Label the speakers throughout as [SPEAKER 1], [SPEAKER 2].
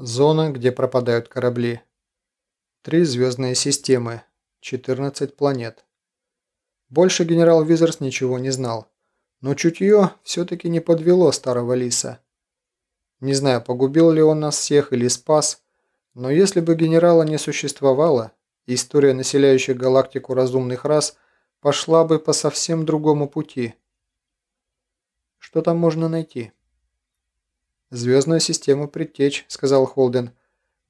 [SPEAKER 1] Зона, где пропадают корабли. Три звездные системы. 14 планет. Больше генерал Визерс ничего не знал. Но чутье все-таки не подвело старого лиса. Не знаю, погубил ли он нас всех или спас, но если бы генерала не существовало, история населяющих галактику разумных рас пошла бы по совсем другому пути. Что там можно найти? «Звездную систему предтеч», — сказал Холден.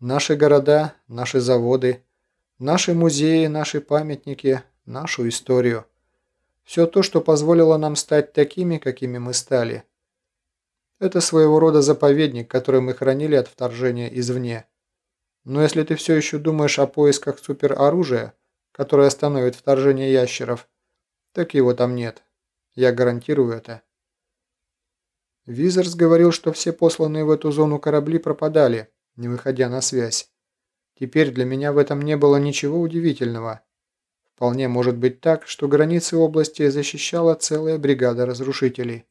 [SPEAKER 1] «Наши города, наши заводы, наши музеи, наши памятники, нашу историю. Все то, что позволило нам стать такими, какими мы стали. Это своего рода заповедник, который мы хранили от вторжения извне. Но если ты все еще думаешь о поисках супероружия, которое остановит вторжение ящеров, так его там нет. Я гарантирую это». Визерс говорил, что все посланные в эту зону корабли пропадали, не выходя на связь. Теперь для меня в этом не было ничего удивительного. Вполне может быть так, что границы области защищала целая бригада разрушителей.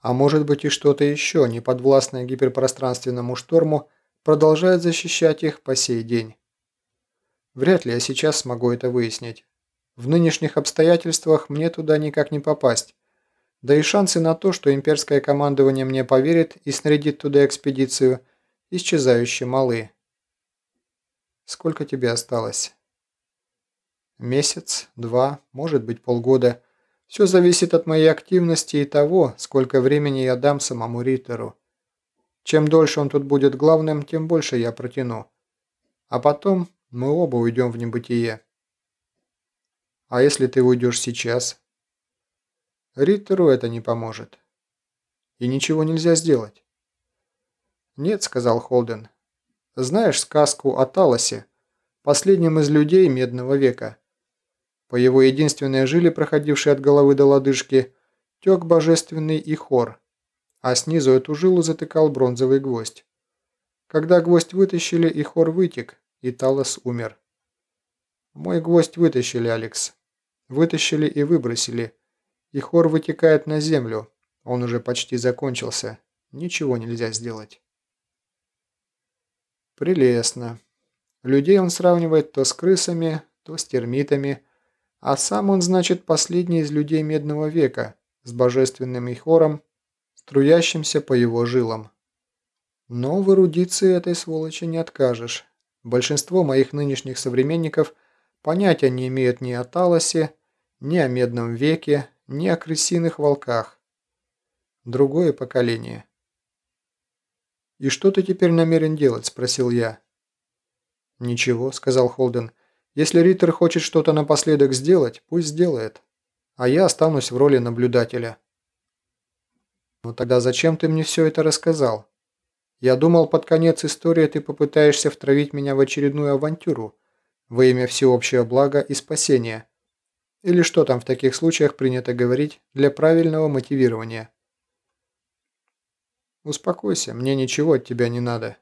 [SPEAKER 1] А может быть и что-то еще, не подвластное гиперпространственному шторму, продолжает защищать их по сей день. Вряд ли я сейчас смогу это выяснить. В нынешних обстоятельствах мне туда никак не попасть. Да и шансы на то, что имперское командование мне поверит и снарядит туда экспедицию, исчезающе малы. Сколько тебе осталось? Месяц, два, может быть полгода. Все зависит от моей активности и того, сколько времени я дам самому Риттеру. Чем дольше он тут будет главным, тем больше я протяну. А потом мы оба уйдем в небытие. А если ты уйдешь сейчас? Риттеру это не поможет. И ничего нельзя сделать. «Нет», — сказал Холден. «Знаешь сказку о Талосе, последнем из людей Медного века? По его единственной жиле, проходившей от головы до лодыжки, тек божественный Ихор, а снизу эту жилу затыкал бронзовый гвоздь. Когда гвоздь вытащили, Ихор вытек, и Талос умер. Мой гвоздь вытащили, Алекс. Вытащили и выбросили, и хор вытекает на землю. Он уже почти закончился. Ничего нельзя сделать. Прелестно. Людей он сравнивает то с крысами, то с термитами, а сам он, значит, последний из людей Медного века, с божественным ихором, струящимся по его жилам. Но в эрудиции этой сволочи не откажешь. Большинство моих нынешних современников понятия не имеют ни о Талосе, ни о Медном веке, ни о крысиных волках. Другое поколение. «И что ты теперь намерен делать?» – спросил я. «Ничего», – сказал Холден. «Если Риттер хочет что-то напоследок сделать, пусть сделает. А я останусь в роли наблюдателя». «Ну тогда зачем ты мне все это рассказал? Я думал, под конец истории ты попытаешься втравить меня в очередную авантюру во имя всеобщего блага и спасения». Или что там в таких случаях принято говорить для правильного мотивирования. Успокойся, мне ничего от тебя не надо.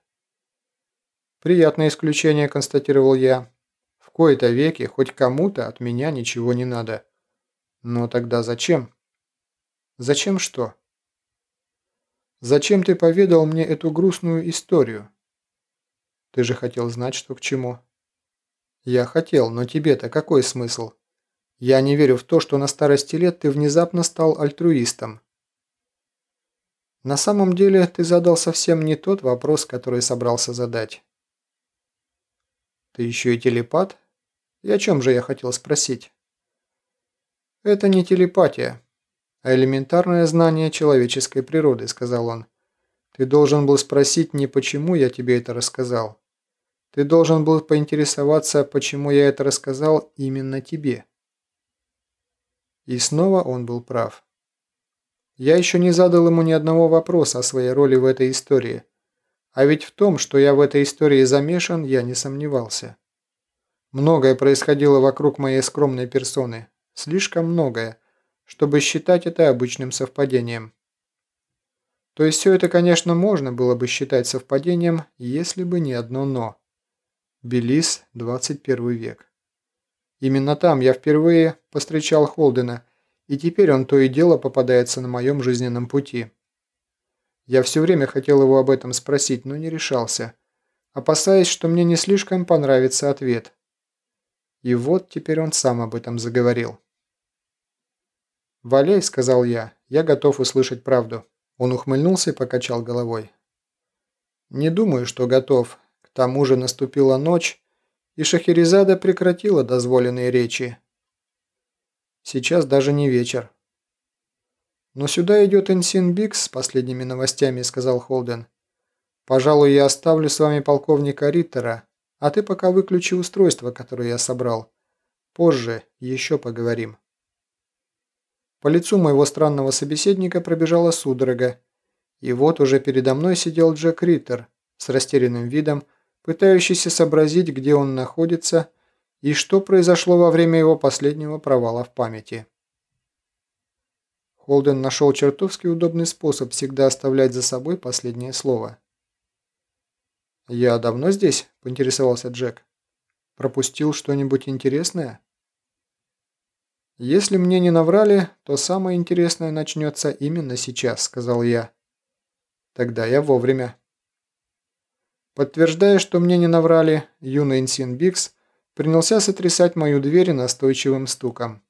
[SPEAKER 1] Приятное исключение, констатировал я. В кои-то веки хоть кому-то от меня ничего не надо. Но тогда зачем? Зачем что? Зачем ты поведал мне эту грустную историю? Ты же хотел знать, что к чему. Я хотел, но тебе-то какой смысл? Я не верю в то, что на старости лет ты внезапно стал альтруистом. На самом деле ты задал совсем не тот вопрос, который собрался задать. Ты еще и телепат? И о чем же я хотел спросить? Это не телепатия, а элементарное знание человеческой природы, сказал он. Ты должен был спросить не почему я тебе это рассказал. Ты должен был поинтересоваться, почему я это рассказал именно тебе. И снова он был прав. Я еще не задал ему ни одного вопроса о своей роли в этой истории. А ведь в том, что я в этой истории замешан, я не сомневался. Многое происходило вокруг моей скромной персоны. Слишком многое, чтобы считать это обычным совпадением. То есть все это, конечно, можно было бы считать совпадением, если бы не одно «но». Белиз, 21 век. Именно там я впервые постречал Холдена, и теперь он то и дело попадается на моем жизненном пути. Я все время хотел его об этом спросить, но не решался. опасаясь, что мне не слишком понравится ответ. И вот теперь он сам об этом заговорил. «Валяй», — сказал я, — «я готов услышать правду». Он ухмыльнулся и покачал головой. «Не думаю, что готов. К тому же наступила ночь, и Шахерезада прекратила дозволенные речи. Сейчас даже не вечер. «Но сюда идет Энсин Бикс с последними новостями», — сказал Холден. «Пожалуй, я оставлю с вами полковника Риттера, а ты пока выключи устройство, которое я собрал. Позже еще поговорим». По лицу моего странного собеседника пробежала судорога, и вот уже передо мной сидел Джек Риттер с растерянным видом, пытающийся сообразить, где он находится и что произошло во время его последнего провала в памяти. Холден нашел чертовски удобный способ всегда оставлять за собой последнее слово. «Я давно здесь?» – поинтересовался Джек. «Пропустил что-нибудь интересное?» «Если мне не наврали, то самое интересное начнется именно сейчас», – сказал я. «Тогда я вовремя». Подтверждая, что мне не наврали, юный Инсин Бикс принялся сотрясать мою дверь настойчивым стуком.